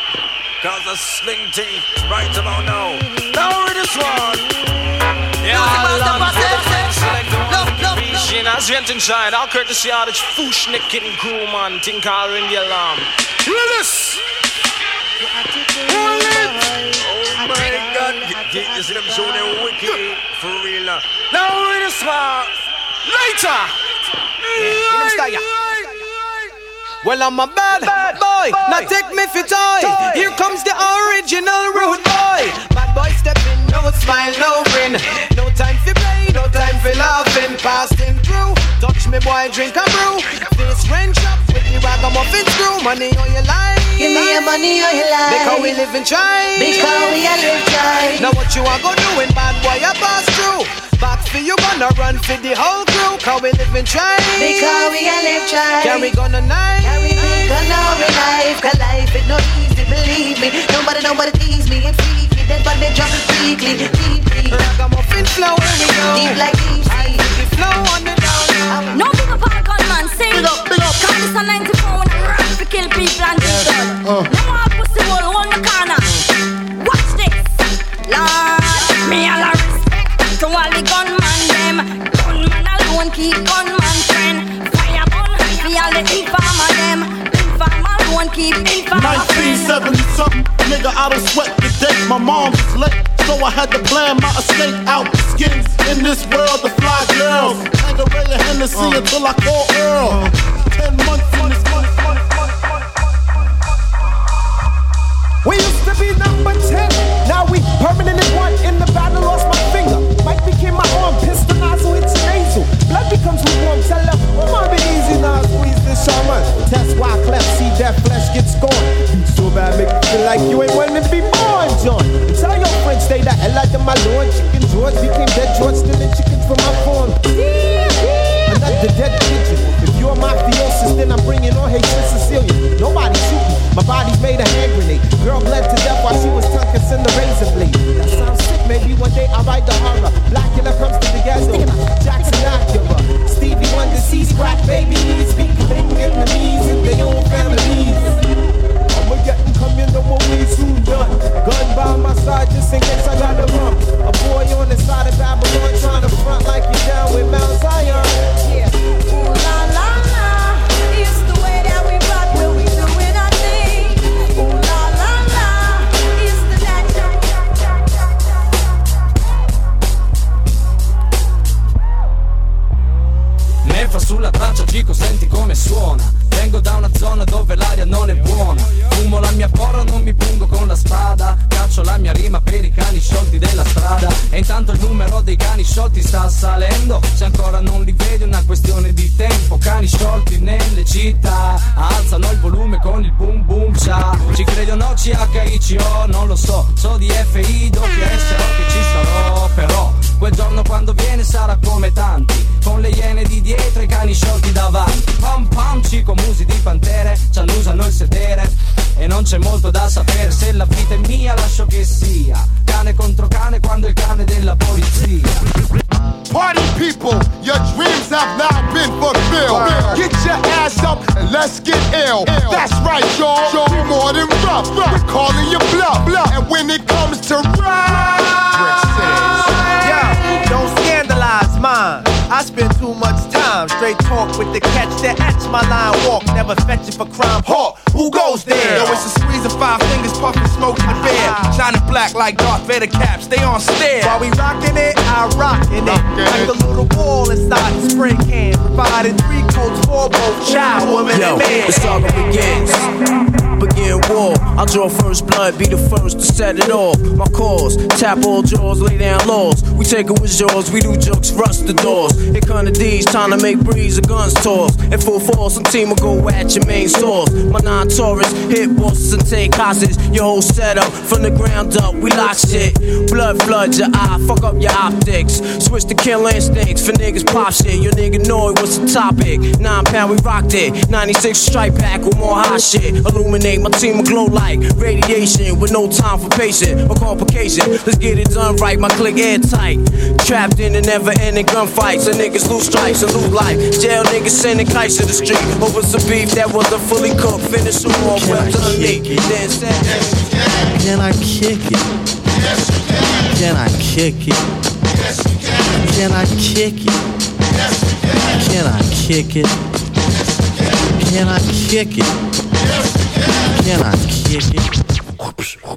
Cause a sling thing right about now. Now with this one. Ja, Region, als wir entscheiden, auch courtesy of the Fußschnicken Crew, man, think I'll ring the alarm. Yes! Oh my god, you, see them showing them wicked for real now. With this one. Later! Well, I'm a bad, boy. Now take me for toy. Here comes the original rude boy. Bad boy stepping, no smile, no grin. No time for play, no time for laughing. Passing through, touch me, boy, drink a brew. Face wrench up with the ragamuffin screw. Money on your life. Give me your money or your life. Because we live and try. Because we a live try. Now what you are gonna do when bad boy a pass through? Back for you gonna run for the whole crew. Cause we live and try. Because we a live try. Can we gonna night? Carry big gun on me life. Cause life is not easy, believe me. Nobody, nobody tease me. It's freaky. Dead body jump weekly. Deeply. Ragamuffin flow when we go. Deep like deep sea. The flow on the down. No big up on gunman, sing Big up, big up Cause this a 94 when I rap to kill people and do blood Uh. No more pussy hole, one the corner Watch this Lord, me a To all the gunman them Gunman alone keep gunman friend Fire gun, for all the informer them Informer alone keep informer friend 1970 something, nigga, I don't sweat the day. My mom was late, so I had to plan my escape out the skins. In this world, the fly girls. Tangeray and Hennessy uh. until I call Earl. Ten months in this month. We used to be number 10. Now we permanently one in the battle, lost my finger. My arm, pistol nozzle hits nasal. Blood becomes lukewarm, tell her, oh, my be easy now, squeeze this shaman. Test why cleft, see that flesh gets gone. You so bad, make me feel like you ain't wanting to be born, John. Tell your friends, stay the hell out of my lord. Chicken George became dead George, stealing chickens from my farm. Another dead pigeon. If you're mafiosis, then I'm bringing on Haitian Sicilian. Nobody shoot me. My body's made a hand grenade. Girl bled to death while she was tongue kissing the razor blade. That sounds. Maybe one day I'll write the horror. Blackula comes to the ghetto. Jackson Acura. Stevie Wonder sees crack babies. Speak Vietnamese in their own families. I'ma get you know what we soon done. Gun by my that etch my line walk. Never fetch it for crime. Hawk, who goes there? Yo, it's a squeeze of five fingers, puffing smoke in the bear. Shining black like Darth Vader caps, they on stare. While we rockin' it, I rockin' it. Like a little wall inside the spray can. Providing three coats for both child, woman, Yo, and man. the saga begins. War. I'll draw first blood, be the first to set it off. My cause, tap all jaws, lay down laws. We take it with yours, we do jokes, rust the doors. Here come the D's, time to make breeze, guns toss. In full force, some team will go at your main source. My non Taurus hit bosses and take hostage. Your whole setup from the ground up, we lock shit. Blood floods your eye, fuck up your optics. Switch to kill instincts for niggas pop shit. Your nigga know it was the topic. Nine pound, we rocked it. 96 strike back with more hot shit. Illuminate My team will glow like radiation with no time for patient or complication. Let's get it done right. My click airtight. Trapped in a never ending gunfights. And niggas lose stripes and lose life. Jail niggas sending kites to the street over some beef that wasn't fully cooked. Finish them off well done meat. Then said, Can I kick it? Can I kick it? Can I kick it? Can I kick it? Can I kick it? Can I kick it? Listen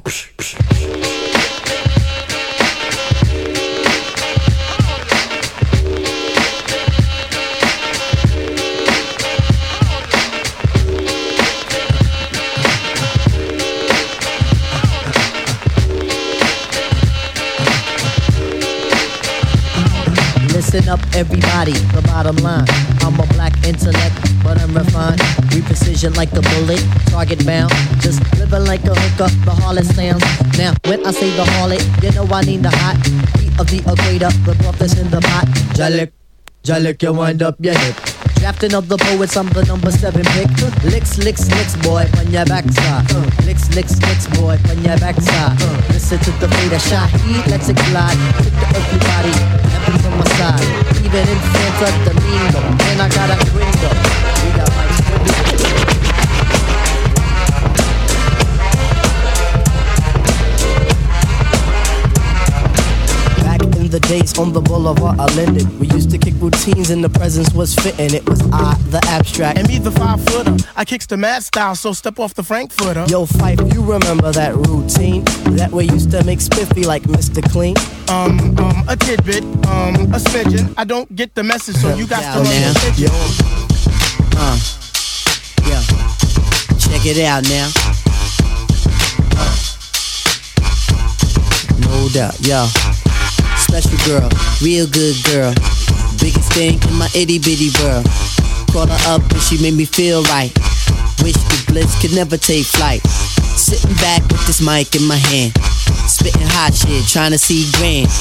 everybody. The bottom line. I'm a black intellect, but I'm refined. We precision like the bullet, target bound. Just living like a hooker, the harlot sounds. Now, when I say the harlot, you know I need the hot heat of the equator, the broth that's in the pot. Jalik, Jalik, you wind up your hip. Drafting of the poets, I'm the number seven pick. Licks, licks, licks, boy, on your backside. Licks, licks, licks, boy, on your backside. Listen to the fate of shot let's it glide. Hit the heaven's on my side. Even in Santa Domingo, and I got a gringo. We got like the days on the boulevard, I landed. We used to kick routines and the presence was fitting. It was I, the abstract. And me, the five footer. I kicks the mad style, so step off the Frankfurter. Yo, Fife, you remember that routine? That way used to make spiffy like Mr. Clean. Um, um, a tidbit, um, a smidgen. I don't get the message, so you got to Down run now. Yo. Uh. Yeah. Check it out now. Uh. No doubt, yo. Special girl, real good girl. Biggest thing in my itty bitty world. Called her up and she made me feel right. Wish the bliss could never take flight. Sitting back with this mic in my hand. Spitting hot shit, trying to see grand.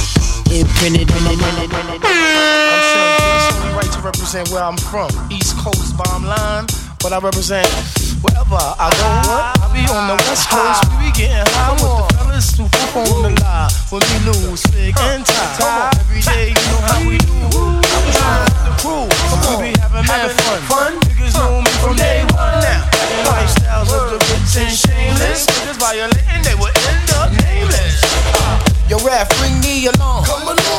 Imprinted in it. Right to represent where I'm from. East Coast bomb line, but I represent wherever I go. I be on the West Coast, we be getting high with the fellas who up on the line. When we lose, big and tie. Every day, you know how we do. I was trying to crew, we be having mad fun. fun. Niggas know me from day one now. Lifestyles of the rich and shameless. Niggas violating, they will end up nameless. Yo, ref, bring me along.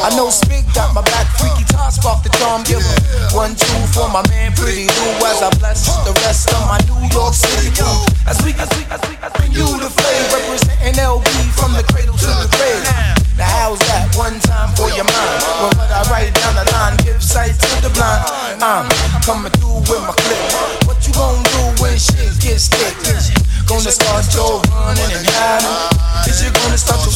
I know Spig got my back. Freaky toss spark the charm giver. One, two for my man, pretty Lou. As I bless the rest of my New York City crew. As we, as we, as we, as bring you the flame. Representing LB from the cradle to the grave. Now, how's that? One time for your mind. When what I write down the line, give sight to the blind. I'm coming through with my clip. What you gonna do when shit gets thick? Gonna start your running and hiding? Is you gonna start your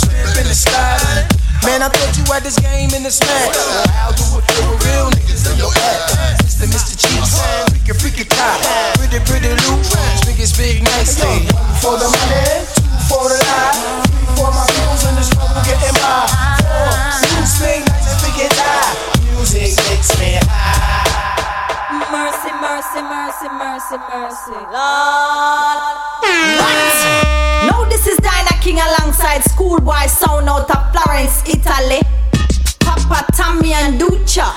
I thought you had this game in the smack. Well, I'll do it for real niggas in your ass. Mr. Mr. Cheeks, freaky, freaky cop. Pretty, pretty loop, big is big, nice thing. For the money, two for the lie. Three for my bills and the struggle getting by. Four, you swing nice and big and high. Music makes me high. Mercy, mercy, mercy, mercy, mercy. Lord. What? No, this is Dinah King alongside Schoolboy Sound out of Florence, Italy. Papa Tommy and Ducha.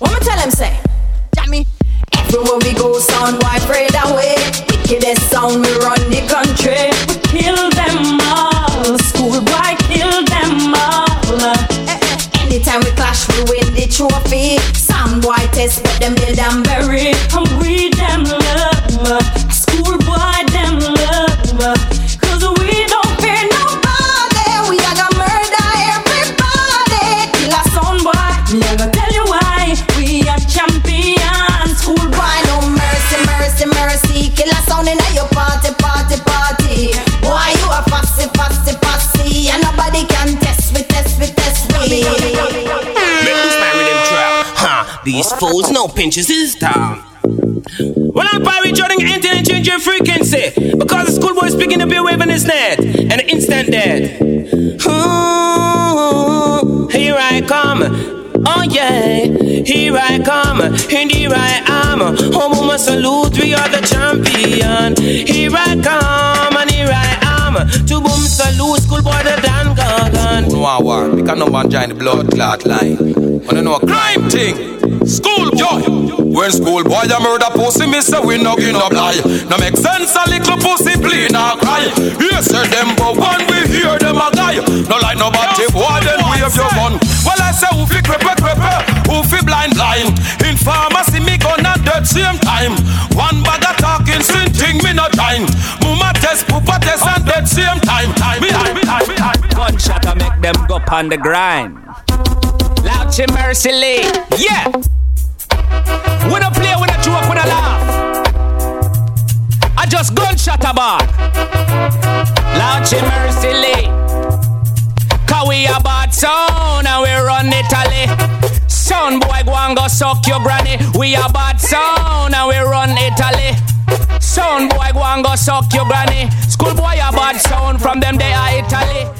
What me tell him say? Jammy. Everywhere we go, sound boy afraid away. Wickedest sound, we run the country. We kill them all. Schoolboy kill them all. Eh, eh. Anytime we clash, we win the trophy. Some boy test, but them build and bury. These fools no pinches this time. Well, I'm Pirate Jordan entering and changing frequency because the schoolboy speaking to wave and it's dead and instant dead. Ooh, here I come. Oh yeah, here I come, and here I am. Oh, must salute, we are the champion. Here I come, and here I am. To boom salute, schoolboy the Dan Gagan. No one, because no one join the blood clot line. I don't know a crime thing. School boy. When school boy a murder pussy, me say we no give no lie. No make sense a little pussy play now cry. Here say them but one we hear them a guy. No like nobody boy then wave your gun. Well I say who fi crepe crepe, who fi blind blind. In pharmacy me gonna dead same time. One bag of talking sin thing me no time. Mama test, papa test and dead same time. Time, time, time, time. Gunshot to make them go on the grind. Loud Mercy Lee, yeah. We don't play, we don't joke, we don't laugh. I just gunshot a bar. Loud Mercy Lee. Cause we a bad sound and we run Italy. Son boy, go and go suck your granny. We a bad sound and we run Italy. Son boy, go and go suck your granny. School boy a bad sound from them they are Italy.